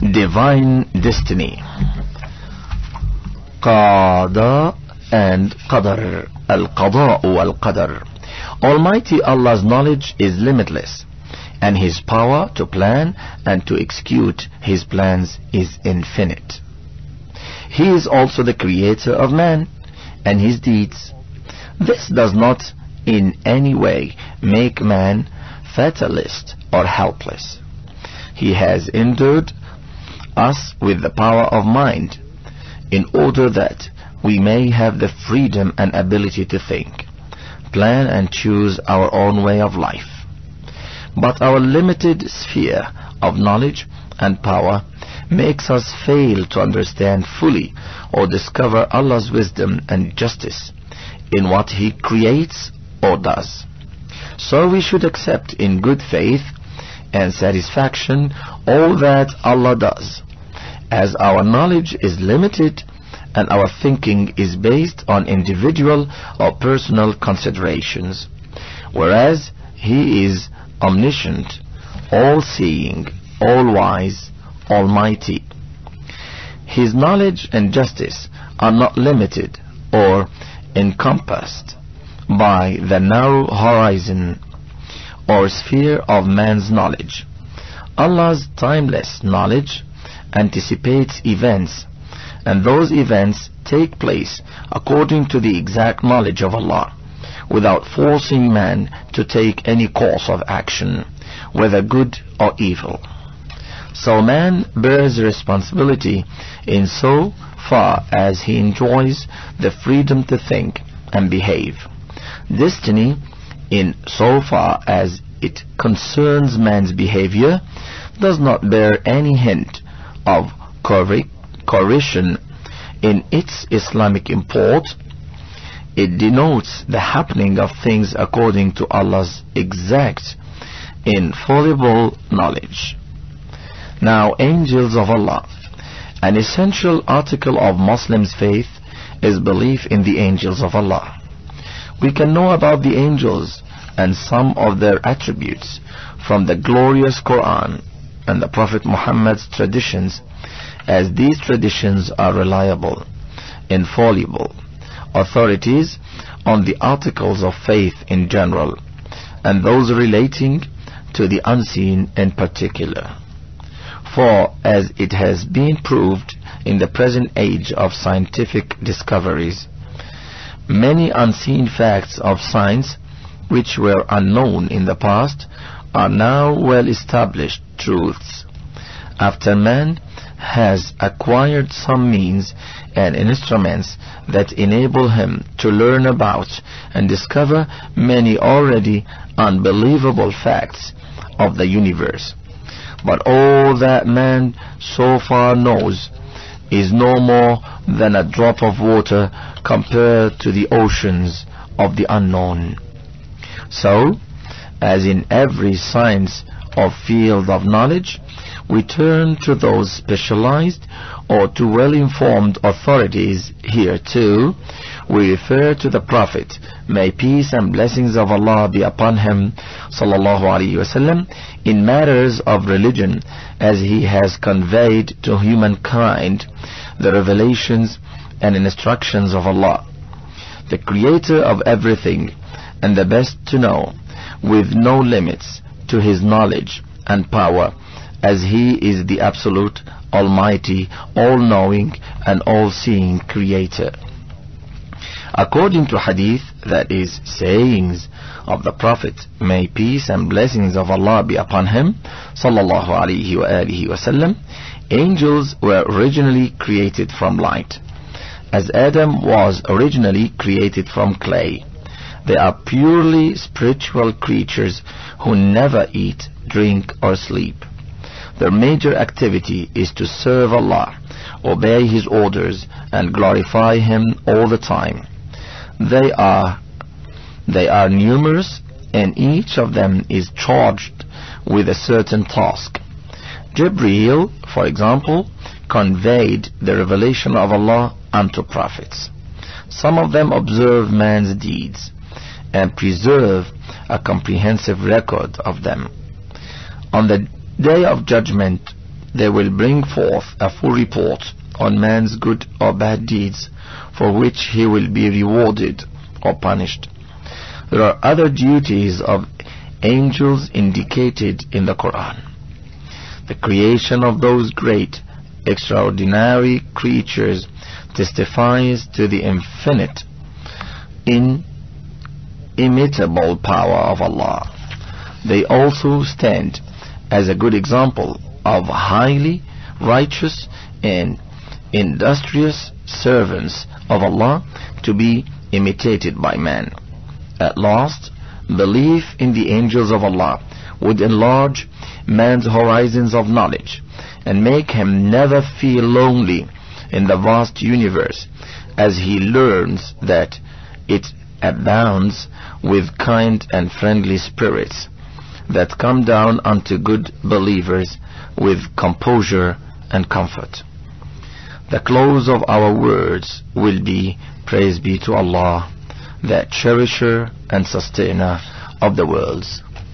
divine destiny. Qada and Qadar. Al-Qada. Almighty Allah's knowledge is limitless and His power to plan and to execute His plans is infinite. He is also the creator of man and his deeds. This does not in any way make man fatalist or helpless. He has endued us with the power of mind in order that we may have the freedom and ability to think, plan and choose our own way of life. But our limited sphere of knowledge and power makes us fail to understand fully or discover Allah's wisdom and justice in what He creates or does. So we should accept in good faith and satisfaction all that Allah does, as our knowledge is limited and our thinking is based on individual or personal considerations, whereas He is omniscient, all-seeing, all-wise, almighty. His knowledge and justice are not limited or encompassed by the narrow horizon or sphere of man's knowledge. Allah's timeless knowledge anticipates events and those events take place according to the exact knowledge of Allah without forcing man to take any course of action, whether good or evil. So man bears responsibility in so far as he enjoys the freedom to think and behave. Destiny, in so far as it concerns man's behavior, does not bear any hint of coercion in its Islamic import it denotes the happening of things according to Allah's exact, infallible knowledge. Now, angels of Allah. An essential article of Muslims' faith is belief in the angels of Allah. We can know about the angels and some of their attributes from the glorious Quran and the Prophet Muhammad's traditions as these traditions are reliable, infallible, authorities on the articles of faith in general and those relating to the unseen in particular. For as it has been proved in the present age of scientific discoveries, many unseen facts of science which were unknown in the past are now well established truths. After man has acquired some means and instruments that enable him to learn about and discover many already unbelievable facts of the universe. But all that man so far knows is no more than a drop of water compared to the oceans of the unknown. So, as in every science or field of knowledge, we turn to those specialized or to well-informed authorities here too. We refer to the Prophet, may peace and blessings of Allah be upon him, sallallahu wasallam, in matters of religion, as he has conveyed to humankind the revelations and instructions of Allah, the Creator of everything and the best to know, with no limits to his knowledge and power as He is the absolute, almighty, all-knowing and all-seeing creator. According to hadith, that is, sayings of the Prophet, may peace and blessings of Allah be upon him, sallallahu alaihi wasallam, angels were originally created from light, as Adam was originally created from clay. They are purely spiritual creatures who never eat, drink or sleep. Their major activity is to serve Allah, obey His orders, and glorify Him all the time. They are, they are numerous, and each of them is charged with a certain task. Jibreel, for example, conveyed the revelation of Allah unto prophets. Some of them observe man's deeds and preserve a comprehensive record of them. On the day of judgment, they will bring forth a full report on man's good or bad deeds for which he will be rewarded or punished. There are other duties of angels indicated in the Quran. The creation of those great, extraordinary creatures testifies to the infinite, inimitable power of Allah. They also stand as a good example of highly righteous and industrious servants of Allah to be imitated by man. At last, belief in the angels of Allah would enlarge man's horizons of knowledge and make him never feel lonely in the vast universe as he learns that it abounds with kind and friendly spirits that come down unto good believers with composure and comfort. The close of our words will be Praise be to Allah, the cherisher and sustainer of the worlds.